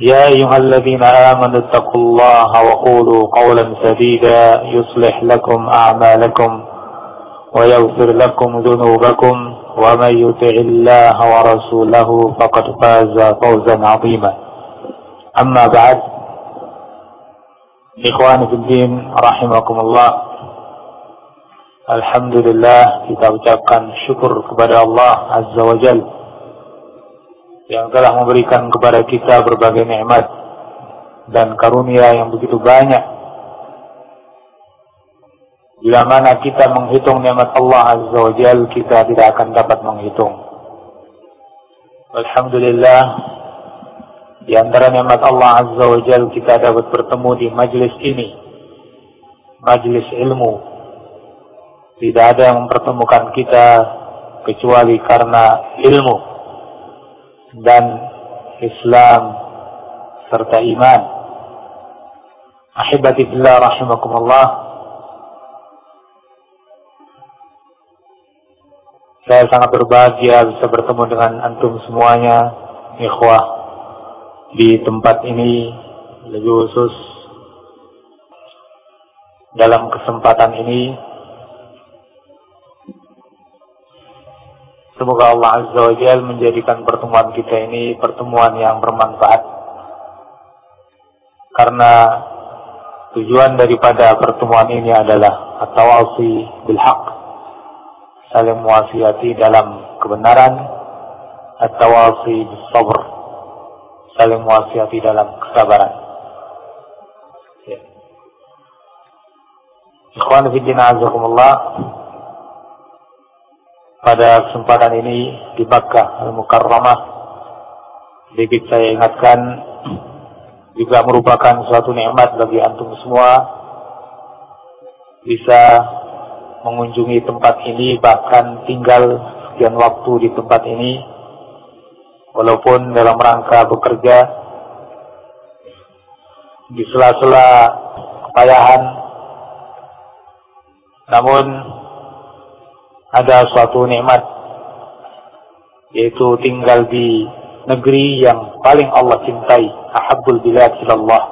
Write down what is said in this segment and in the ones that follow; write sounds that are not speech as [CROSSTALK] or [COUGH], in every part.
يا أيها الذين آمنوا اتقوا الله وقولوا قولا سديدا يصلح لكم أعمالكم ويغفر لكم ذنوبكم ومن يطع الله ورسوله فقد فاز فوزا عظيما. أما بعد إخواني في الدين رحمكم الله Alhamdulillah kita ucapkan syukur kepada Allah Azza wa Jal yang telah memberikan kepada kita berbagai nikmat dan karunia yang begitu banyak. Bila mana kita menghitung nikmat Allah Azza wa Jal, kita tidak akan dapat menghitung. Alhamdulillah, di antara nikmat Allah Azza wa Jal kita dapat bertemu di majlis ini. Majlis ilmu, tidak ada yang mempertemukan kita kecuali karena ilmu dan Islam serta iman. Ahibati billah rahimakumullah. Saya sangat berbahagia bisa bertemu dengan antum semuanya, ikhwah di tempat ini lebih khusus dalam kesempatan ini Semoga Allah Azza wa Jal menjadikan pertemuan kita ini pertemuan yang bermanfaat. Karena tujuan daripada pertemuan ini adalah at-tawasi bil. Saling mewasiati dalam kebenaran, at-tawasi sabr. Saling mewasiati dalam kesabaran. Ya. Ikhwan azakumullah pada kesempatan ini di Makkah Al-Mukarramah sedikit saya ingatkan juga merupakan suatu nikmat bagi antum semua bisa mengunjungi tempat ini bahkan tinggal sekian waktu di tempat ini. Walaupun dalam rangka bekerja di sela-sela kepayahan namun ada suatu nikmat yaitu tinggal di negeri yang paling Allah cintai ahabbul bilad ilallah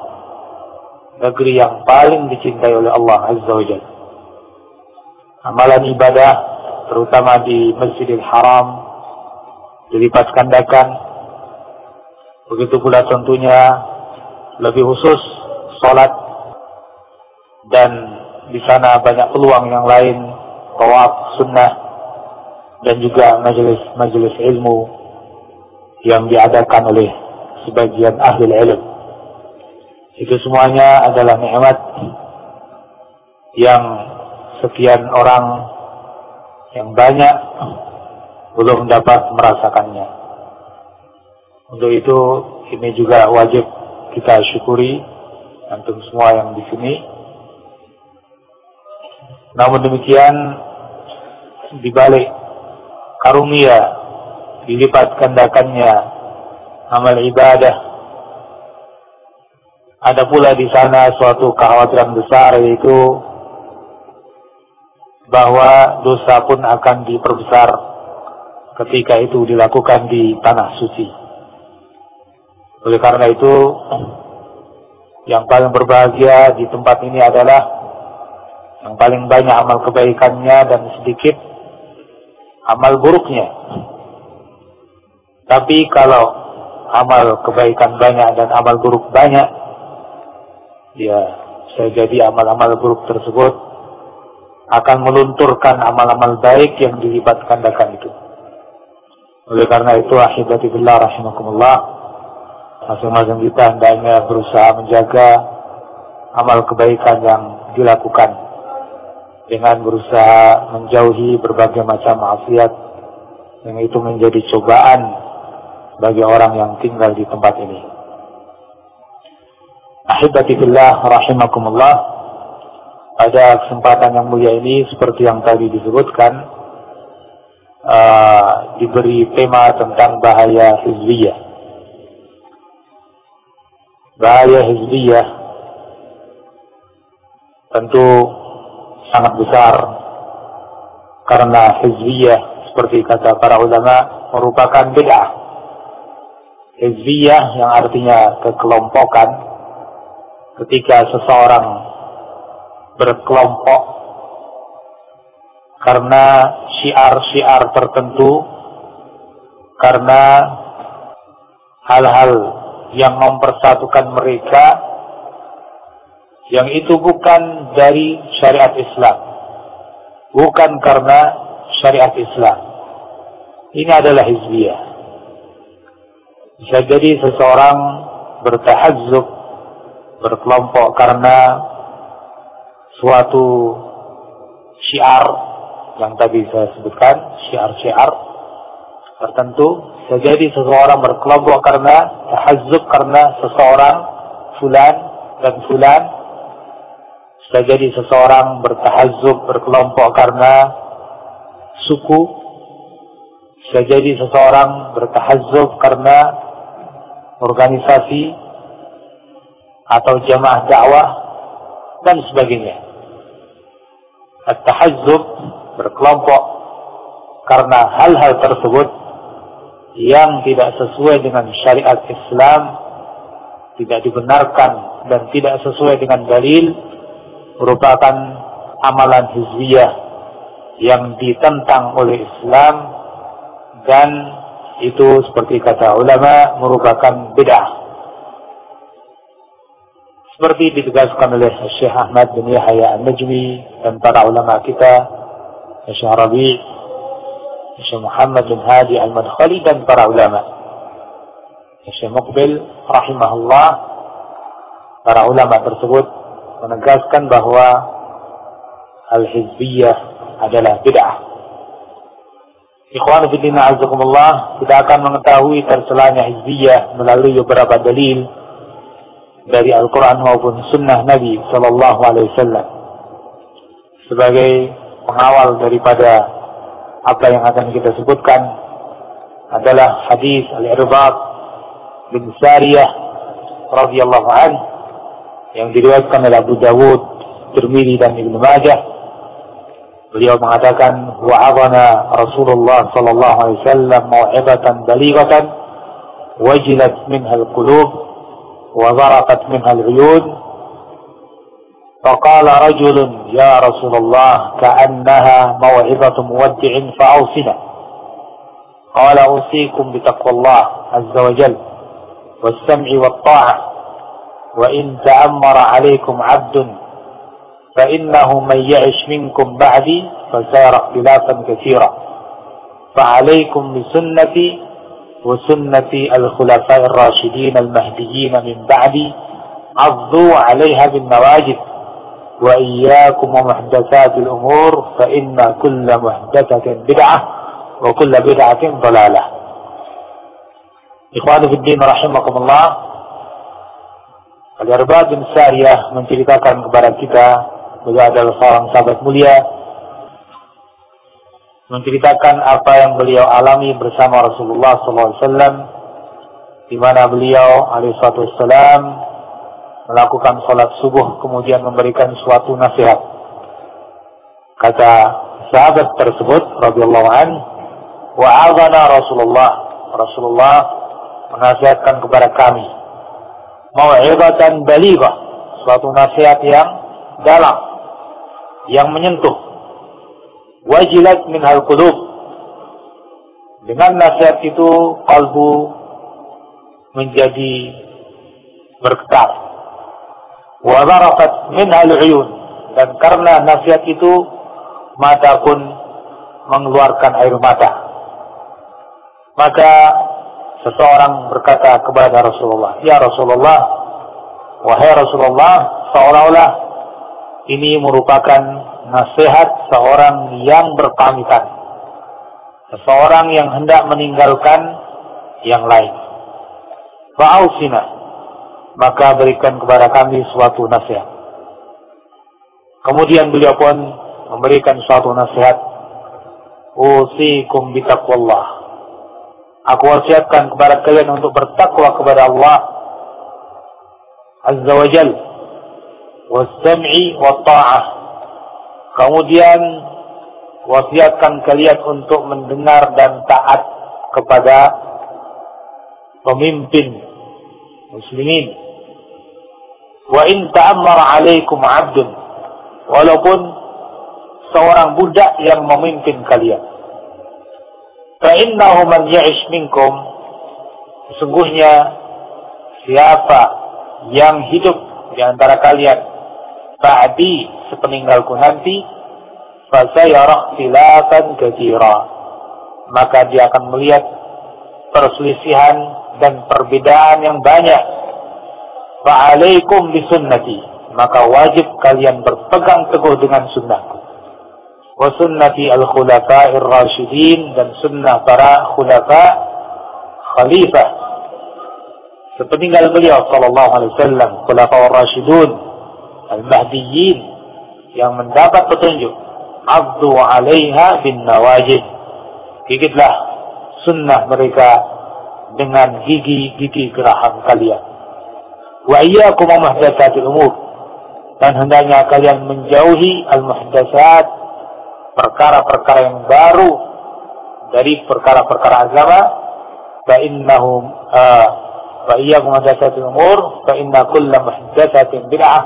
negeri yang paling dicintai oleh Allah azza wajalla amalan ibadah terutama di Masjidil Haram dilipat gandakan. Begitu pula tentunya lebih khusus salat. Dan di sana banyak peluang yang lain tawaf sunnah dan juga majelis-majelis ilmu yang diadakan oleh sebagian ahli ilmu. Itu semuanya adalah nikmat yang sekian orang yang banyak belum dapat merasakannya. Untuk itu ini juga wajib kita syukuri antum semua yang di sini namun demikian dibalik karunia dilipat gandakannya amal ibadah ada pula di sana suatu kekhawatiran besar yaitu bahwa dosa pun akan diperbesar ketika itu dilakukan di tanah suci. Oleh karena itu, yang paling berbahagia di tempat ini adalah yang paling banyak amal kebaikannya dan sedikit amal buruknya. Tapi kalau amal kebaikan banyak dan amal buruk banyak, ya Bisa jadi amal-amal buruk tersebut akan melunturkan amal-amal baik yang dilibat gandakan itu. Oleh karena itu, ahibati billah rahimakumullah, masing-masing kita hendaknya berusaha menjaga amal kebaikan yang dilakukan dengan berusaha menjauhi berbagai macam maksiat yang itu menjadi cobaan bagi orang yang tinggal di tempat ini. Ahibati billah rahimakumullah. Pada kesempatan yang mulia ini seperti yang tadi disebutkan uh, diberi tema tentang bahaya hizbiyah. Bahaya hizbiyah tentu sangat besar karena hizbiyah seperti kata para ulama merupakan bid'ah. Hizbiyah yang artinya kekelompokan ketika seseorang berkelompok karena syiar-syiar tertentu karena hal-hal yang mempersatukan mereka yang itu bukan dari syariat Islam bukan karena syariat Islam. Ini adalah hizbiyah. Bisa jadi seseorang bertahazub, berkelompok karena suatu syiar yang tadi saya sebutkan, syiar-syiar tertentu. Bisa jadi seseorang berkelompok karena tahazub karena seseorang fulan dan fulan. Bisa jadi seseorang bertahazub, berkelompok karena suku, bisa jadi seseorang bertahazub karena organisasi atau jamaah dakwah dan sebagainya. At-tahazzub berkelompok karena hal-hal tersebut yang tidak sesuai dengan syariat Islam tidak dibenarkan dan tidak sesuai dengan dalil merupakan amalan hizbiyah yang ditentang oleh Islam dan itu seperti kata ulama merupakan bid'ah. Seperti ditegaskan oleh Syekh Ahmad bin Yahya An-Najmi dan para ulama kita, Syekh Rabi, Syekh Muhammad bin Hadi Al-Madkhali dan para ulama. Syekh Muqbil rahimahullah para ulama tersebut menegaskan bahwa al-hizbiyah adalah bid'ah. Ikhwan fillah azakumullah, kita akan mengetahui tercelanya hizbiyah melalui beberapa dalil dari Al-Quran maupun Sunnah Nabi Sallallahu Alaihi Wasallam sebagai pengawal daripada apa yang akan kita sebutkan adalah hadis Al-Irbad bin Sariyah radhiyallahu an yang diriwayatkan oleh Abu Dawud, Tirmidzi dan Ibnu Majah Beliau mengatakan wa'adana Rasulullah sallallahu alaihi wasallam mau'izatan balighatan wajilat minha al-qulub wa zarafat minha al-uyun فقال رجل يا رسول الله كأنها موعظة مودع فأوصنا قال أوصيكم بتقوى الله عز وجل والسمع والطاعة وإن تأمر عليكم عبد فإنه من يعش منكم بعدي فسار اختلافا كثيرا. فعليكم بسنتي وسنة الخلفاء الراشدين المهديين من بعدي عضوا عليها بالنواجذ وإياكم ومحدثات الأمور فإن كل محدثة بدعة وكل بدعة ضلالة. إخواني في الدين رحمكم الله Al-Irbad bin Sariyah menceritakan kepada kita beliau adalah seorang sahabat mulia. Menceritakan apa yang beliau alami bersama Rasulullah SAW di mana beliau alaihissalam melakukan sholat subuh kemudian memberikan suatu nasihat. Kata sahabat tersebut radhiyallahu an wa'adana Rasulullah. Rasulullah menasihatkan kepada kami mau'izatan balighah suatu nasihat yang dalam yang menyentuh wajilat min hal qulub dengan nasihat itu kalbu menjadi bergetar Wa zarafat min al-uyun. Dan karena nasihat itu mata pun mengeluarkan air mata. Maka seseorang berkata kepada Rasulullah, "Ya Rasulullah, wahai Rasulullah, seolah-olah ini merupakan nasihat seorang yang berpamitan. Seseorang yang hendak meninggalkan yang lain. Fa'ausina, maka berikan kepada kami suatu nasihat. Kemudian beliau pun memberikan suatu nasihat. Usikum bitaqwallah. Aku wasiatkan kepada kalian untuk bertakwa kepada Allah Azza wa Jal. Wassam'i wa ta'ah. Kemudian wasiatkan kalian untuk mendengar dan taat kepada pemimpin muslimin. Wa in ta'ammara 'alaikum 'abdun walaupun seorang budak yang memimpin kalian. Innahu man ya'ish minkum sesungguhnya siapa yang hidup di antara kalian ba'di sepeninggalku nanti fasayara ikhtilafan katsira. Maka dia akan melihat perselisihan dan perbedaan yang banyak. Fa'alaikum bisunnati. Maka wajib kalian berpegang teguh dengan sunnahku wa sunnati al-khulafa'ir rasyidin dan sunnah para khulafa khalifah. Sepeninggal beliau sallallahu alaihi wasallam khulafa'ur rasyidun al-mahdiyyin yang mendapat petunjuk abdu 'alaiha bin nawajid. Gigitlah sunnah mereka dengan gigi-gigi geraham kalian. Wa iyyakum muhdatsatil umur. Dan hendaknya kalian menjauhi al-muhdatsat perkara-perkara yang baru dari perkara-perkara agama fa innahum iyyakum muhdatsatil umur fa inna kulla muhdatsatin bid'ah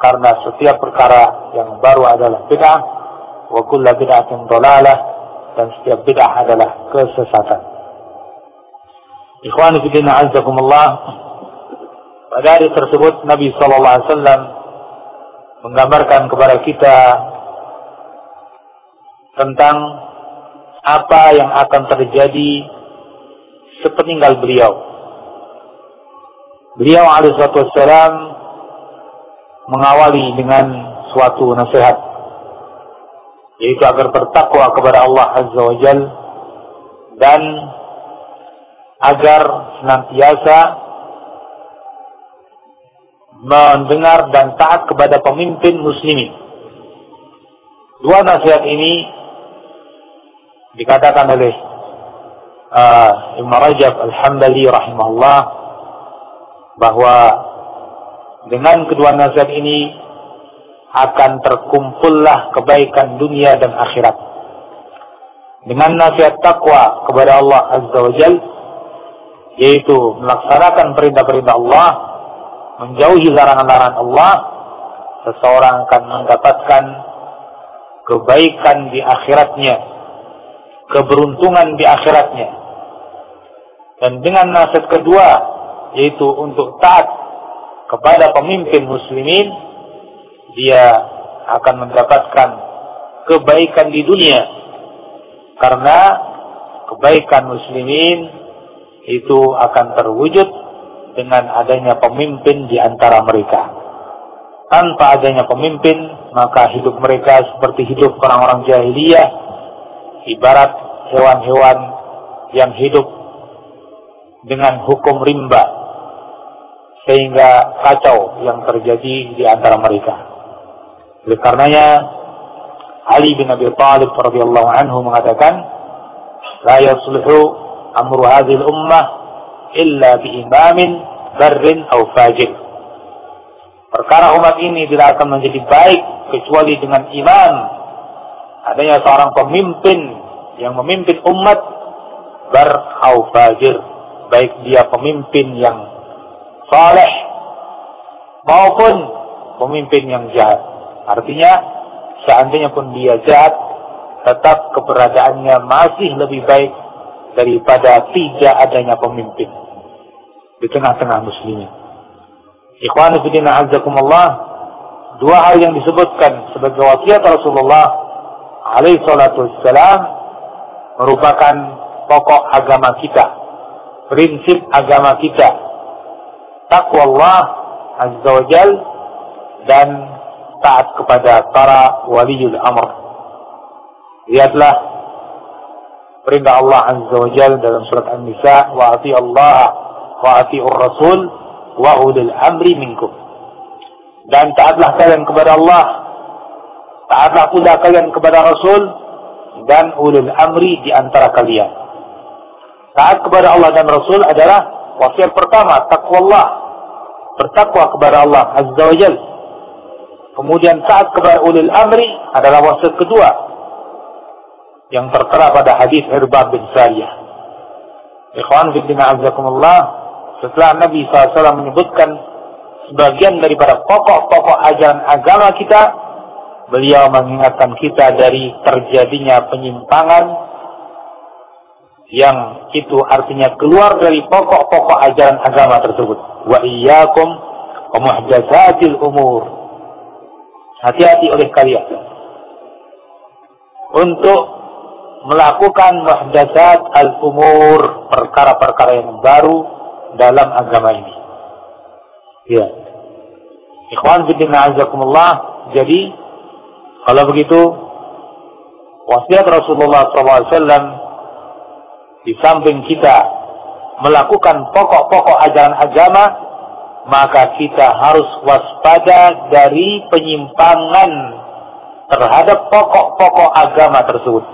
karena setiap perkara yang baru adalah bid'ah wa kulla bid'atin dhalalah dan setiap bid'ah adalah kesesatan. Ikhwan fillah azakumullah pada hari tersebut Nabi Shallallahu Alaihi Wasallam menggambarkan kepada kita tentang apa yang akan terjadi sepeninggal beliau. Beliau alaihissalam mengawali dengan suatu nasihat yaitu agar bertakwa kepada Allah Azza wa Jal dan agar senantiasa mendengar dan taat kepada pemimpin muslimin. Dua nasihat ini dikatakan oleh uh, Imam Rajab Al-Hambali rahimahullah bahwa dengan kedua nasihat ini akan terkumpullah kebaikan dunia dan akhirat. Dengan nasihat takwa kepada Allah Azza wa Jal, yaitu melaksanakan perintah-perintah Allah, menjauhi larangan-larangan Allah, seseorang akan mendapatkan kebaikan di akhiratnya, keberuntungan di akhiratnya. Dan dengan nasihat kedua, yaitu untuk taat kepada pemimpin muslimin, dia akan mendapatkan kebaikan di dunia. Karena kebaikan muslimin itu akan terwujud dengan adanya pemimpin di antara mereka. Tanpa adanya pemimpin, maka hidup mereka seperti hidup orang-orang jahiliyah, ibarat hewan-hewan yang hidup dengan hukum rimba, sehingga kacau yang terjadi di antara mereka. Oleh karenanya, Ali bin Abi Thalib radhiyallahu anhu mengatakan, "La yasluhu amru hadhihi ummah illa bi imamin barrin aw fajir. Perkara umat ini tidak akan menjadi baik kecuali dengan imam. Adanya seorang pemimpin yang memimpin umat bar aw fajir. Baik dia pemimpin yang saleh maupun pemimpin yang jahat. Artinya seandainya pun dia jahat tetap keberadaannya masih lebih baik daripada tidak adanya pemimpin di tengah-tengah muslimin. Ikhwan fillah azakumullah, dua hal yang disebutkan sebagai wasiat Rasulullah alaihi salatu wassalam merupakan pokok agama kita, prinsip agama kita. Takwa Allah azza wajal dan taat kepada para waliul amr. Lihatlah perintah Allah azza wajal dalam surat An-Nisa wa ati Allah wa atiur rasul wa ulil amri minkum. Dan taatlah kalian kepada Allah, taatlah pula kalian kepada Rasul dan ulil amri di antara kalian. Taat kepada Allah dan Rasul adalah wasiat pertama, takwa Allah. Bertakwa kepada Allah Azza wa Jal. Kemudian taat kepada ulil amri adalah wasiat kedua. Yang tertera pada hadis Irbad bin Sariyah. Ikhwan fillah azakumullah, setelah Nabi SAW menyebutkan sebagian daripada pokok-pokok ajaran agama kita, beliau mengingatkan kita dari terjadinya penyimpangan yang itu artinya keluar dari pokok-pokok ajaran agama tersebut. Wa iyyakum wa muhdatsatil umur. Hati-hati oleh kalian untuk melakukan muhdatsat al-umur, perkara-perkara yang baru dalam agama ini. Ya. Ikhwan fillah. Jadi kalau begitu wasiat Rasulullah SAW di samping kita melakukan pokok-pokok ajaran agama, maka kita harus waspada dari penyimpangan terhadap pokok-pokok agama tersebut.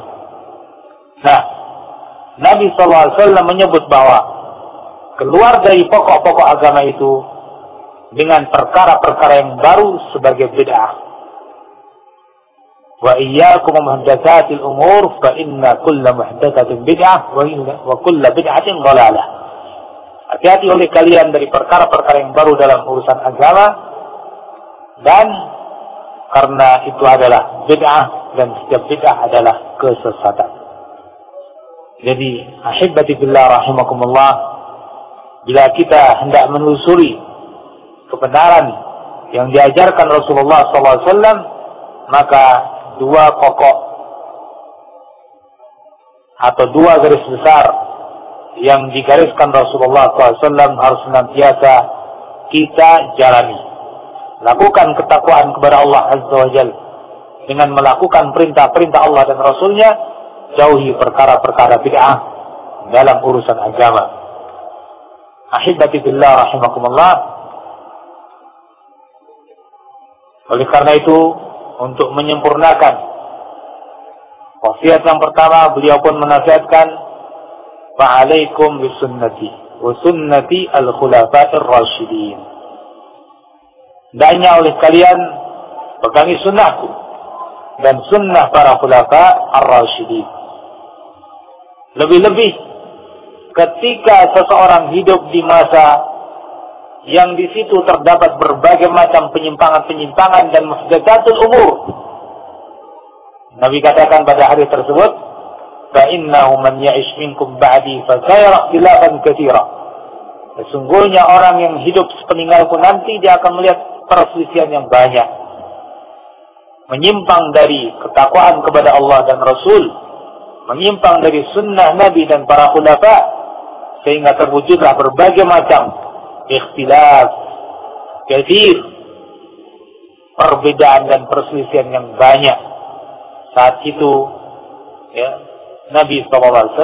Nah, Nabi SAW menyebut bahwa keluar dari pokok-pokok agama itu dengan perkara-perkara yang baru sebagai bid'ah. Wa iyyakum muhdatsatil umur fa inna kulla muhdatsatin bid'ah wa inna wa kulla bid'atin dhalalah. Hati-hati oleh kalian dari perkara-perkara yang baru dalam urusan agama dan karena itu adalah bid'ah dan setiap bid'ah adalah kesesatan. Jadi, ahibati billah rahimakumullah, bila kita hendak menelusuri kebenaran yang diajarkan Rasulullah SAW, maka dua pokok atau dua garis besar yang digariskan Rasulullah SAW harus senantiasa kita jalani. Lakukan ketakwaan kepada Allah Azza wa Jal dengan melakukan perintah-perintah Allah dan Rasulnya, jauhi perkara-perkara bid'ah dalam urusan agama. Ahibati billah rahimakumullah. Oleh karena itu, untuk menyempurnakan wasiat yang pertama, beliau pun menasihatkan, Fa'alaikum bisunnati wa sunnati al-khulafa'ir rasyidin. Danya oleh kalian pegangi sunnahku dan sunnah para khulafa ar-rasyidin. Lebih-lebih ketika seseorang hidup di masa yang di situ terdapat berbagai macam penyimpangan-penyimpangan dan muhdatsatul umur. Nabi katakan pada hari tersebut, "Fa innahu man ya'ish minkum ba'di fa sayara khilafan katsira." Sesungguhnya orang yang hidup sepeninggalku nanti dia akan melihat perselisihan yang banyak. Menyimpang dari ketakwaan kepada Allah dan Rasul, menyimpang dari sunnah Nabi dan para khulafa, sehingga terwujudlah berbagai macam ikhtilaf, kathir, perbedaan dan perselisihan yang banyak. Saat itu, ya, Nabi SAW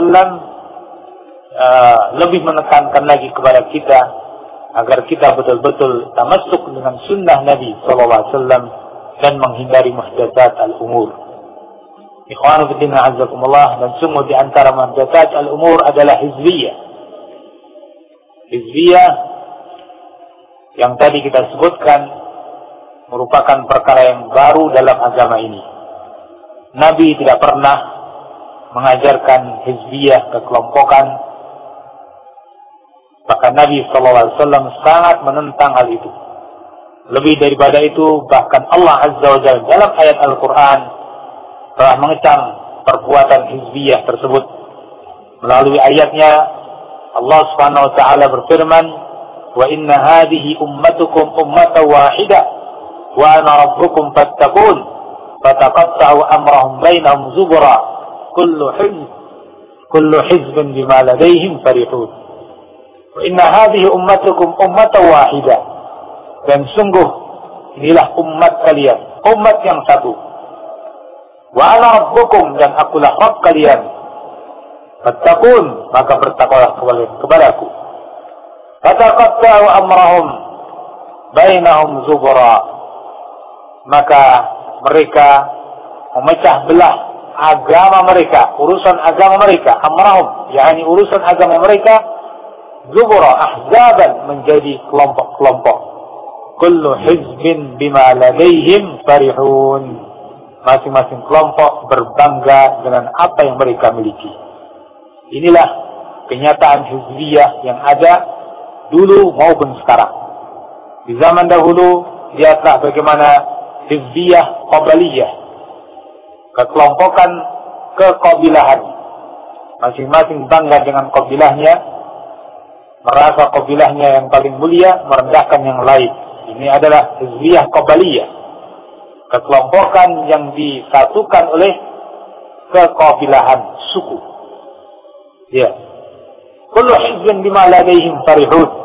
uh, lebih menekankan lagi kepada kita agar kita betul-betul tamasuk dengan sunnah Nabi SAW dan menghindari muhdatsat al-umur. Ikhwanu fillah azakumullah dan sungguh di antara muhdatsat al-umur adalah hizbiyah Hizbiyah yang tadi kita sebutkan merupakan perkara yang baru dalam agama ini. Nabi tidak pernah mengajarkan hizbiyah kekelompokan. Bahkan Nabi SAW sangat menentang hal itu. Lebih daripada itu, bahkan Allah Azza wa Jalla dalam ayat Al-Quran telah mengecam perbuatan hizbiyah tersebut. Melalui ayatnya Allah Subhanahu wa taala berfirman, wa inna hadhihi ummatukum ummatan wahidah wa ana rabbukum fattaqun fataqatta'u amrahum bainahum zubra kullu hizb kullu hizbin bima ladaihim farihun wa inna hadhihi ummatukum ummatan wahidah dan sungguh inilah umat kalian. Umat yang satu. Wa ana rabbukum dan akulah rabb kalian. Fattaqun maka bertakwalah kalian kepadaku fataqatta'u amrahum bainahum zubra maka mereka memecah belah agama mereka urusan agama mereka amrahum yakni urusan agama mereka zubra ahzaban menjadi kelompok-kelompok. Kullu hizbin bima ladaihim farihun. Masing-masing kelompok berbangga dengan apa yang mereka miliki. Inilah kenyataan hizbiyah yang ada dulu maupun sekarang. Di zaman dahulu lihatlah bagaimana hizbiyah qabaliyah kekelompokan kekobilahan masing-masing bangga dengan kobilahnya merasa kobilahnya yang paling mulia merendahkan yang lain. Ini adalah hizbiyah qabaliyah kekelompokan yang disatukan oleh kekobilahan suku. Ya. Kullu hizbin bima ladaihim farihun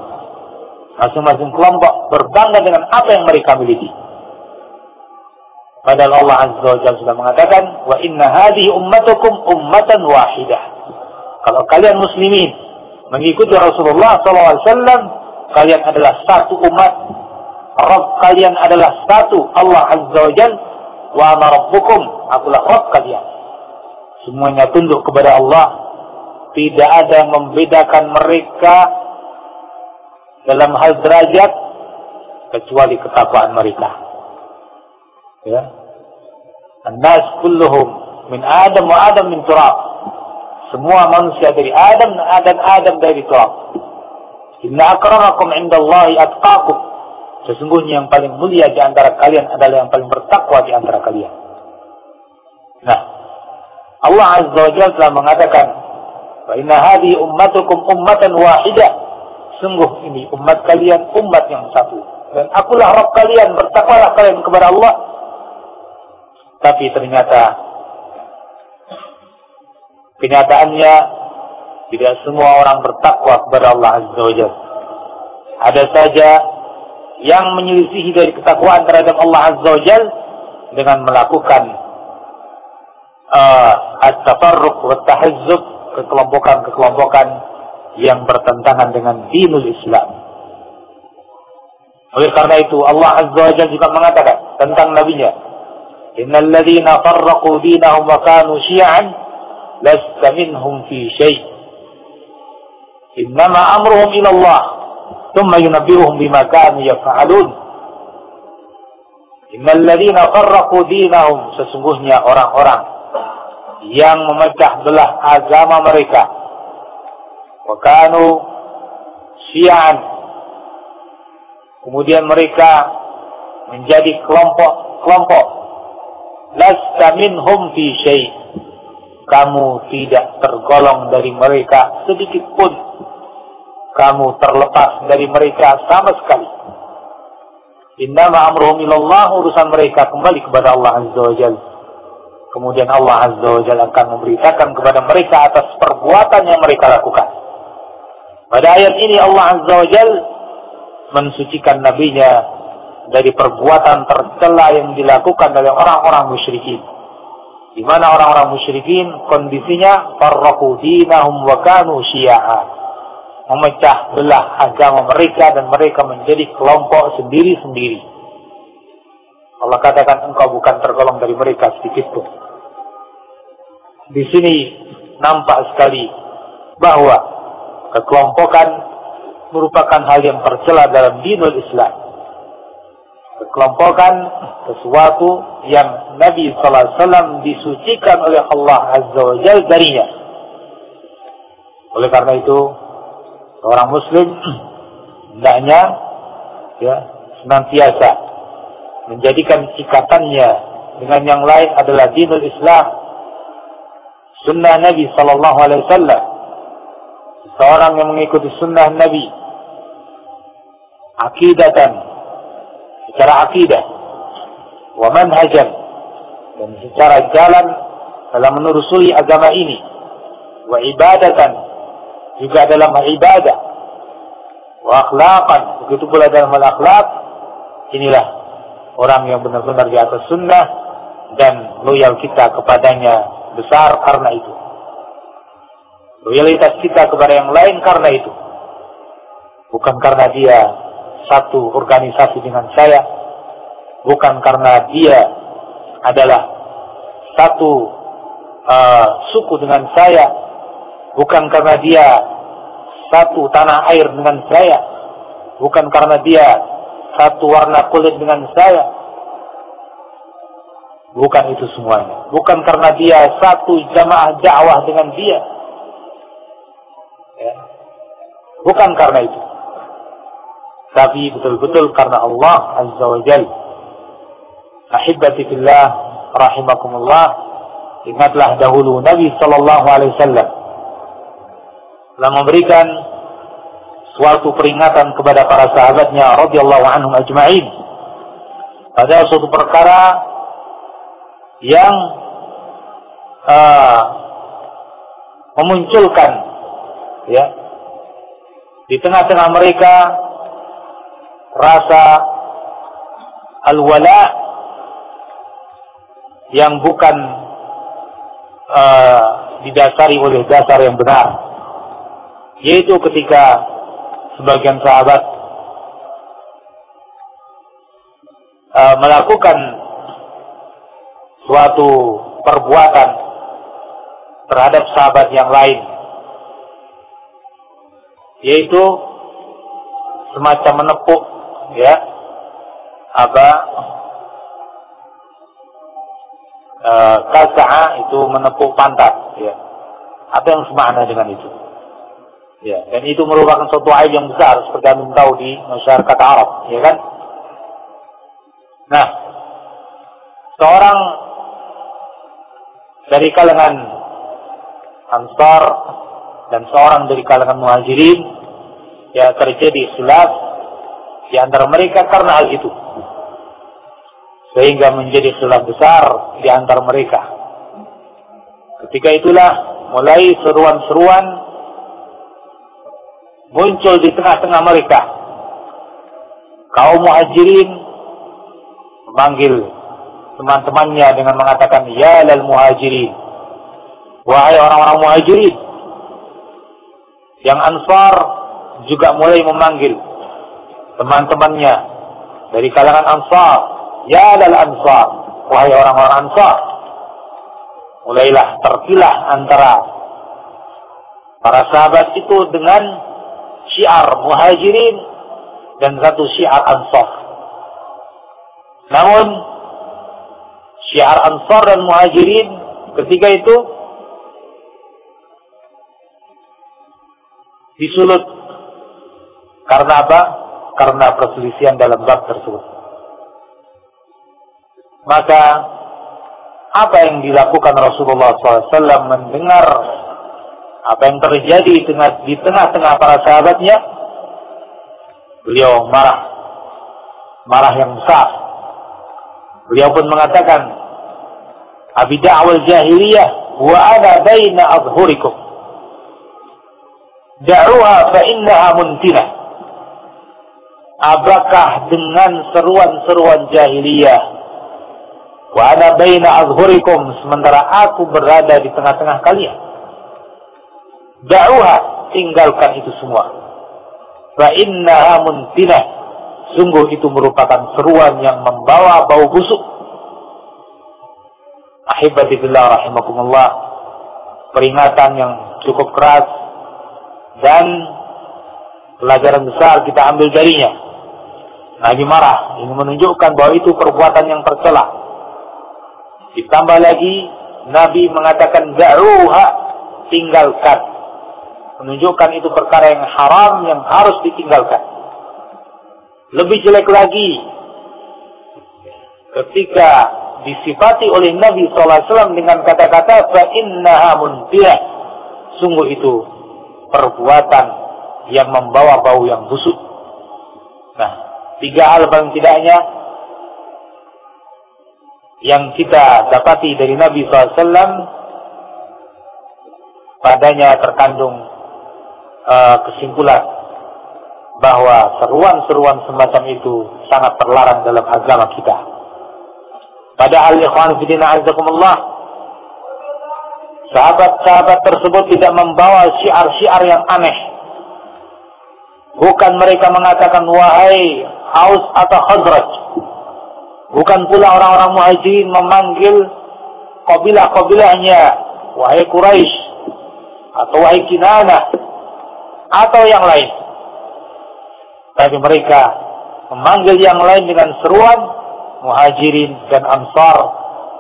Masing-masing kelompok berbangga dengan apa yang mereka miliki. Padahal Allah Azza wa Jalla sudah mengatakan, "Wa inna hadhihi ummatukum ummatan wahidah." Kalau kalian muslimin mengikuti Rasulullah SAW, kalian adalah satu umat. Rabb kalian adalah satu Allah Azza wa Jalla. Wa ana rabbukum, akulah Rabb kalian. Semuanya tunduk kepada Allah. Tidak ada yang membedakan mereka dalam hal derajat kecuali ketakwaan mereka. Ya. An-nas kulluhum min Adam wa Adam min turab. Semua manusia dari Adam dan Adam dari turab. Inna akramakum indallahi atqakum. Sesungguhnya yang paling mulia di antara kalian adalah yang paling bertakwa di antara kalian. Nah, Allah Azza wa Jalla telah mengatakan, "Wa inna hadhihi ummatukum ummatan wahidah." Sungguh ini umat kalian umat yang satu. Dan akulah Rabb kalian, bertakwalah kalian kepada Allah. Tapi ternyata kenyataannya tidak semua orang bertakwa kepada Allah Azza wa. Ada saja yang menyelisihi dari ketakwaan terhadap Allah Azza wa dengan melakukan uh, at-tafarruq wa kekelompokan-kekelompokan yang bertentangan dengan dinul Islam. Oleh karena itu Allah Azza wa Jalla juga mengatakan tentang nabinya, "Innal ladzina farraqu dinahum wa kanu syi'an lasta minhum fi syai'. Innama amruhum ila Allah, thumma yunabbi'uhum bima kanu yaf'alun." Innal ladzina farraqu dinahum sesungguhnya orang-orang yang memecah belah agama mereka Wakanu syi'an. Kemudian mereka menjadi kelompok-kelompok. Lasta minhum fi syai' kamu tidak tergolong dari mereka sedikit pun. Kamu terlepas dari mereka sama sekali. Innama amruhum ilallah urusan mereka kembali kepada Allah Azza wa Jalla. Kemudian Allah Azza wa Jalla akan memberitakan kepada mereka atas perbuatan yang mereka lakukan. Pada ayat ini Allah Azza wa Jal mensucikan nabinya dari perbuatan tercela yang dilakukan oleh orang-orang musyrikin. Di mana orang-orang musyrikin kondisinya farraqu dinahum wa kanu. Memecah belah agama mereka dan mereka menjadi kelompok sendiri-sendiri. Allah katakan engkau bukan tergolong dari mereka sedikit pun. Di sini nampak sekali bahwa kekelompokan merupakan hal yang tercela dalam dinul Islam. Kekelompokan sesuatu yang Nabi SAW disucikan oleh Allah Azza wa Jal darinya. Oleh karena itu, seorang Muslim hendaknya ya senantiasa menjadikan ikatannya dengan yang lain adalah dinul Islam, sunnah Nabi Sallallahu Alaihi Wasallam seorang yang mengikuti sunnah Nabi. Akidatan. Secara akidah. Wa manhajan. Dan secara jalan dalam menelusuri agama ini. Wa ibadatan. Juga dalam ibadah wa akhlaqan. Begitu pula dalam akhlak inilah orang yang benar-benar di atas sunnah dan loyal kita kepadanya besar karena itu loyalitas kita kepada yang lain karena itu. Bukan karena dia satu organisasi dengan saya, bukan karena dia adalah satu uh, suku dengan saya, bukan karena dia satu tanah air dengan saya, bukan karena dia satu warna kulit dengan saya, bukan itu semuanya, bukan karena dia satu jamaah dakwah dengan dia, ya. bukan karena itu tapi betul-betul karena Allah Azza wa Jal. Ahibati fillah rahimakumullah. Ingatlah dahulu Nabi sallallahu alaihi wasallam telah memberikan suatu peringatan kepada para sahabatnya radhiyallahu anhum ajma'in pada suatu perkara yang uh, memunculkan ya. Di tengah-tengah mereka rasa al-wala yang bukan uh, didasari oleh dasar yang benar. Yaitu ketika sebagian sahabat uh, melakukan suatu perbuatan terhadap sahabat yang lain yaitu semacam menepuk ya apa e, kasa'a itu menepuk pantat ya. Apa yang semakna dengan itu? Ya dan itu merupakan suatu aib yang besar seperti yang tahu di masyarakat Arab ya kan? Nah seorang dari kalangan Ansar dan seorang dari kalangan Muhajirin ya terjadi khilaf di antara mereka karena hal itu. Sehingga menjadi khilaf besar di antara mereka. Ketika itulah mulai seruan-seruan muncul di tengah-tengah mereka. Kaum muhajirin memanggil teman-temannya dengan mengatakan, Ya lal muhajirin. Wahai orang-orang muhajirin. Yang ansar juga mulai memanggil teman-temannya dari kalangan Ansar, ya dal Ansar, wahai orang-orang Ansar. Mulailah terpilah antara para sahabat itu dengan syiar Muhajirin dan satu syiar Ansar. Namun syiar Ansar dan Muhajirin ketika itu disulut karena apa? karena perselisihan dalam bab tersebut. Maka apa yang dilakukan Rasulullah SAW mendengar apa yang terjadi di tengah-tengah para sahabatnya, beliau marah, marah yang besar. Beliau pun mengatakan, Abi da'wal jahiliyah wa ana baina adhurikum. Da'uha fa innaha muntinah. Apakah dengan seruan-seruan jahiliyah? Wa ana baina azhurikum sementara aku berada di tengah-tengah kalian. Da'uha tinggalkan itu semua. Fa innaha muntinah sungguh itu merupakan seruan yang membawa bau busuk. Ahibati billah rahimakumullah. Peringatan yang cukup keras dan pelajaran besar kita ambil darinya Nabi marah. Ini menunjukkan bahwa itu perbuatan yang tercela. Ditambah lagi, Nabi mengatakan da'ruha tinggalkan. Menunjukkan itu perkara yang haram yang harus ditinggalkan. Lebih jelek lagi, ketika disifati oleh Nabi SAW dengan kata-kata fa'innaha muntirah. Sungguh itu perbuatan yang membawa bau yang busuk. Nah, tiga hal paling tidaknya yang kita dapati dari Nabi SAW padanya terkandung uh, kesimpulan bahwa seruan-seruan semacam itu sangat terlarang dalam agama kita. Padahal ikhwan fillah azakumullah sahabat-sahabat tersebut tidak membawa syiar-syiar yang aneh. Bukan mereka mengatakan wahai Aus atau Khazraj. Bukan pula orang-orang muhajirin memanggil kabilah-kabilahnya wahai Quraisy atau wahai Kinana atau yang lain. Tapi mereka memanggil yang lain dengan seruan muhajirin dan ansar.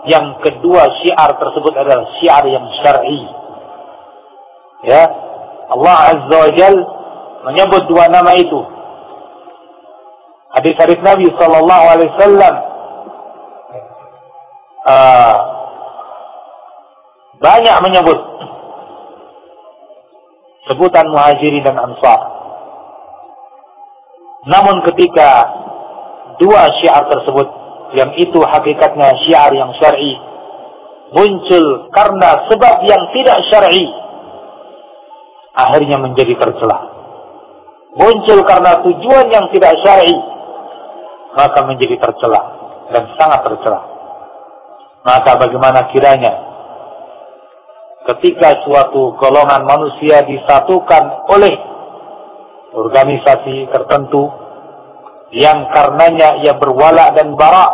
Yang kedua syiar tersebut adalah syiar yang syar'i. Ya, Allah Azza wa Jal menyebut dua nama itu. Hadis-hadis Nabi Sallallahu Alaihi Wasallam uh, banyak menyebut sebutan muhajirin dan ansar. Namun ketika dua syiar tersebut yang itu hakikatnya syiar yang syar'i muncul karena sebab yang tidak syar'i akhirnya menjadi tercela. Muncul karena tujuan yang tidak syar'i maka menjadi tercela dan sangat tercela. Maka bagaimana kiranya ketika suatu golongan manusia disatukan oleh organisasi tertentu yang karenanya ia berwala dan bara.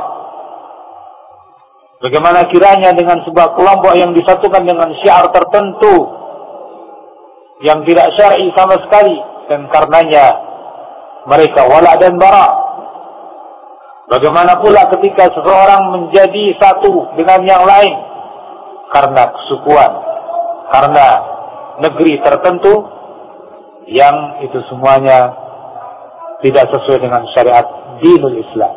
Bagaimana kiranya dengan sebuah kelompok yang disatukan dengan syiar tertentu yang tidak syar'i sama sekali dan karenanya mereka wala dan bara. Bagaimana pula ketika seseorang menjadi satu dengan yang lain karena kesukuan, karena negeri tertentu yang itu semuanya tidak sesuai dengan syariat dinul Islam.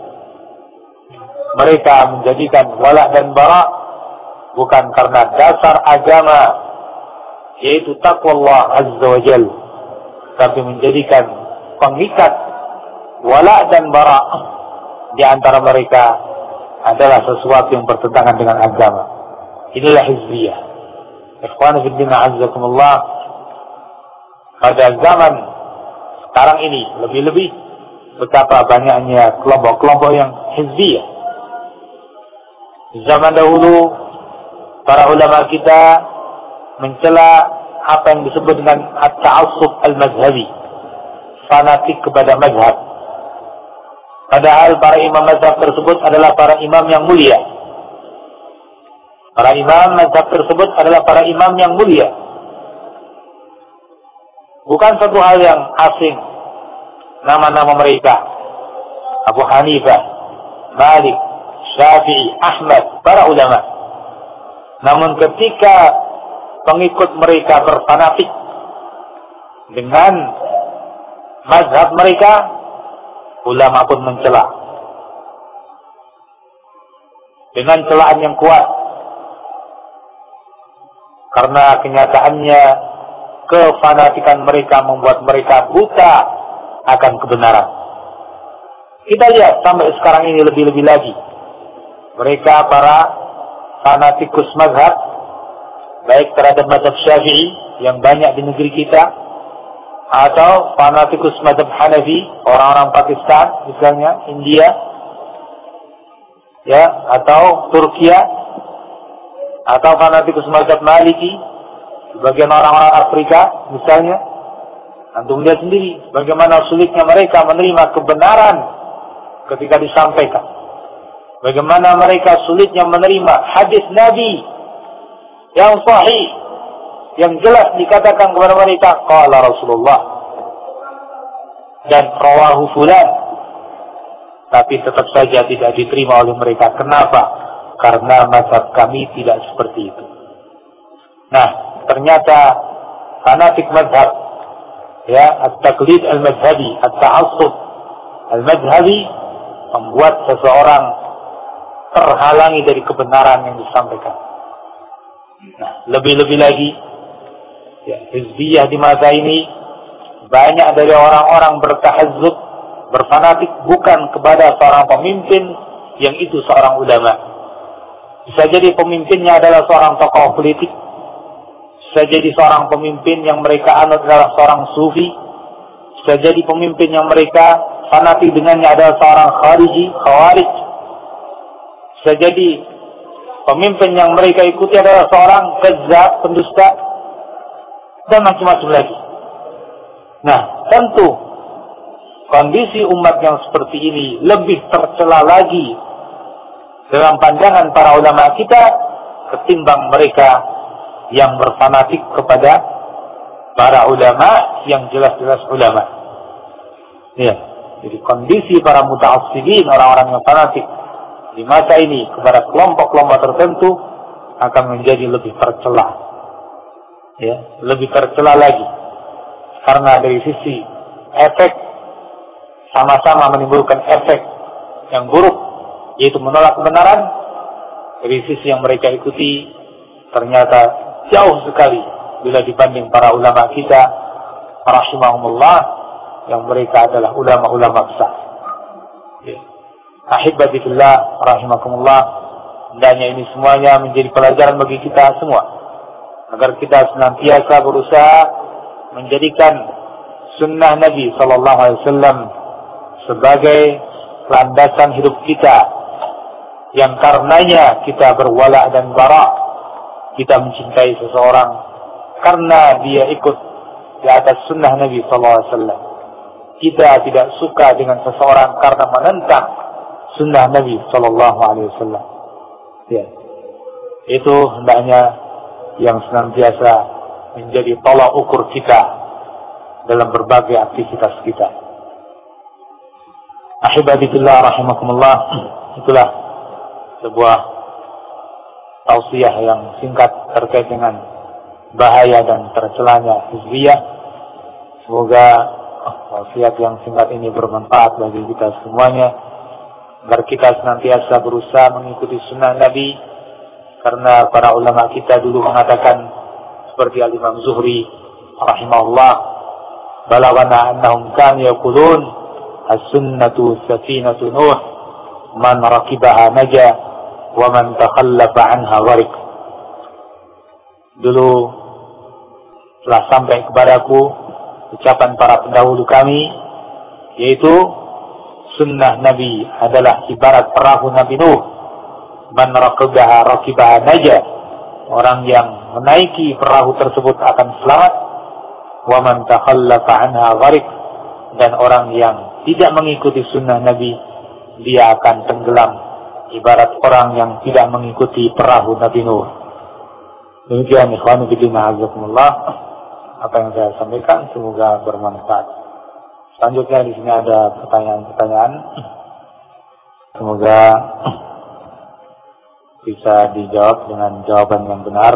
Mereka menjadikan wala dan bara bukan karena dasar agama yaitu takwa Allah Azza wa Jal tapi menjadikan pengikat wala dan bara di antara mereka adalah sesuatu yang bertentangan dengan agama. Inilah hizbiyah. Ikhwan fillah azzakumullah pada zaman sekarang ini lebih-lebih betapa banyaknya kelompok-kelompok yang hizbiyah. Zaman dahulu para ulama kita mencela apa yang disebut dengan at-ta'assub al-mazhabi, fanatik kepada mazhab. Padahal para imam mazhab tersebut adalah para imam yang mulia. Para imam mazhab tersebut adalah para imam yang mulia Bukan satu hal yang asing. Nama-nama mereka. Abu Hanifah, Malik, Syafi'i, Ahmad, para ulama. Namun ketika pengikut mereka berfanatik dengan mazhab mereka, ulama pun mencela. Dengan celaan yang kuat. Karena kenyataannya kefanatikan mereka membuat mereka buta akan kebenaran. Kita lihat sampai sekarang ini lebih-lebih lagi. Mereka para fanatikus mazhab, baik terhadap mazhab syafi'i yang banyak di negeri kita, atau fanatikus mazhab Hanafi, orang-orang Pakistan, misalnya India, ya, atau Turkiya, atau fanatikus mazhab Maliki, Sebagian orang-orang Afrika misalnya, antum lihat sendiri bagaimana sulitnya mereka menerima kebenaran ketika disampaikan. Bagaimana mereka sulitnya menerima hadis Nabi yang sahih, yang jelas dikatakan kepada mereka, qala Rasulullah dan rawahu fulan. Tapi tetap saja tidak diterima oleh mereka. Kenapa? Karena mazhab kami tidak seperti itu. Nah, ternyata fanatik madhab ya at-taqlid al-madhabi at-ta'assub al-madhabi membuat seseorang terhalangi dari kebenaran yang disampaikan. Nah, lebih-lebih lagi ya, hizbiyah di masa ini banyak dari orang-orang bertahazzub berfanatik bukan kepada seorang pemimpin yang itu seorang ulama. Bisa jadi pemimpinnya adalah seorang tokoh politik. Bisa jadi seorang pemimpin yang mereka anut adalah seorang sufi. Bisa jadi pemimpin yang mereka fanatik dengannya adalah seorang khariji, khawarij. Bisa jadi pemimpin yang mereka ikuti adalah seorang kezzab, pendusta, dan macam-macam lagi. Nah, tentu kondisi umat yang seperti ini lebih tercela lagi dalam pandangan para ulama kita ketimbang mereka yang berfanatik kepada para ulama yang jelas-jelas ulama. Ya, jadi kondisi para muta'assibin, orang-orang yang fanatik di masa ini kepada kelompok-kelompok tertentu akan menjadi lebih tercela. Ya, lebih tercela lagi. Karena dari sisi efek sama-sama menimbulkan efek yang buruk yaitu menolak kebenaran dari sisi yang mereka ikuti ternyata jauh sekali bila dibanding para ulama kita rahimahumullah yang mereka adalah ulama-ulama besar. Ya. Ahibbatillah rahimakumullah hendaknya ini semuanya menjadi pelajaran bagi kita semua agar kita senantiasa berusaha menjadikan sunnah Nabi Wasallam sebagai landasan hidup kita yang karenanya kita berwala dan bara kita mencintai seseorang karena dia ikut di atas sunnah Nabi SAW kita tidak suka dengan seseorang karena menentang sunnah Nabi SAW ya. Itu hendaknya yang senantiasa menjadi tolak ukur kita dalam berbagai aktivitas kita. Ahibadillah rahimakumullah. [CLEARS THROAT] Itulah sebuah tausiah yang singkat terkait dengan bahaya dan tercelanya hizbiyah. Semoga tausiah yang singkat ini bermanfaat bagi kita semuanya agar kita senantiasa berusaha mengikuti sunnah Nabi karena para ulama kita dulu mengatakan seperti Al-Imam Zuhri rahimahullah balawana annahum kan yaqulun as-sunnatu safinatu Nuh man rakibaha naja wa man takhallafa anha dulu telah sampai kepadaku ucapan para pendahulu kami yaitu sunnah Nabi adalah ibarat perahu Nabi Nuh. Man rakibaha rakibaha naja. Orang yang menaiki perahu tersebut akan selamat. Wa man takhallafa anha warik dan orang yang tidak mengikuti sunnah Nabi, dia akan tenggelam. Ibarat orang yang tidak mengikuti perahu Nabi Nuh. Demikian ikhwan fillah azakumullah. Apa yang saya sampaikan semoga bermanfaat. Selanjutnya di sini ada pertanyaan-pertanyaan. Semoga bisa dijawab dengan jawaban yang benar.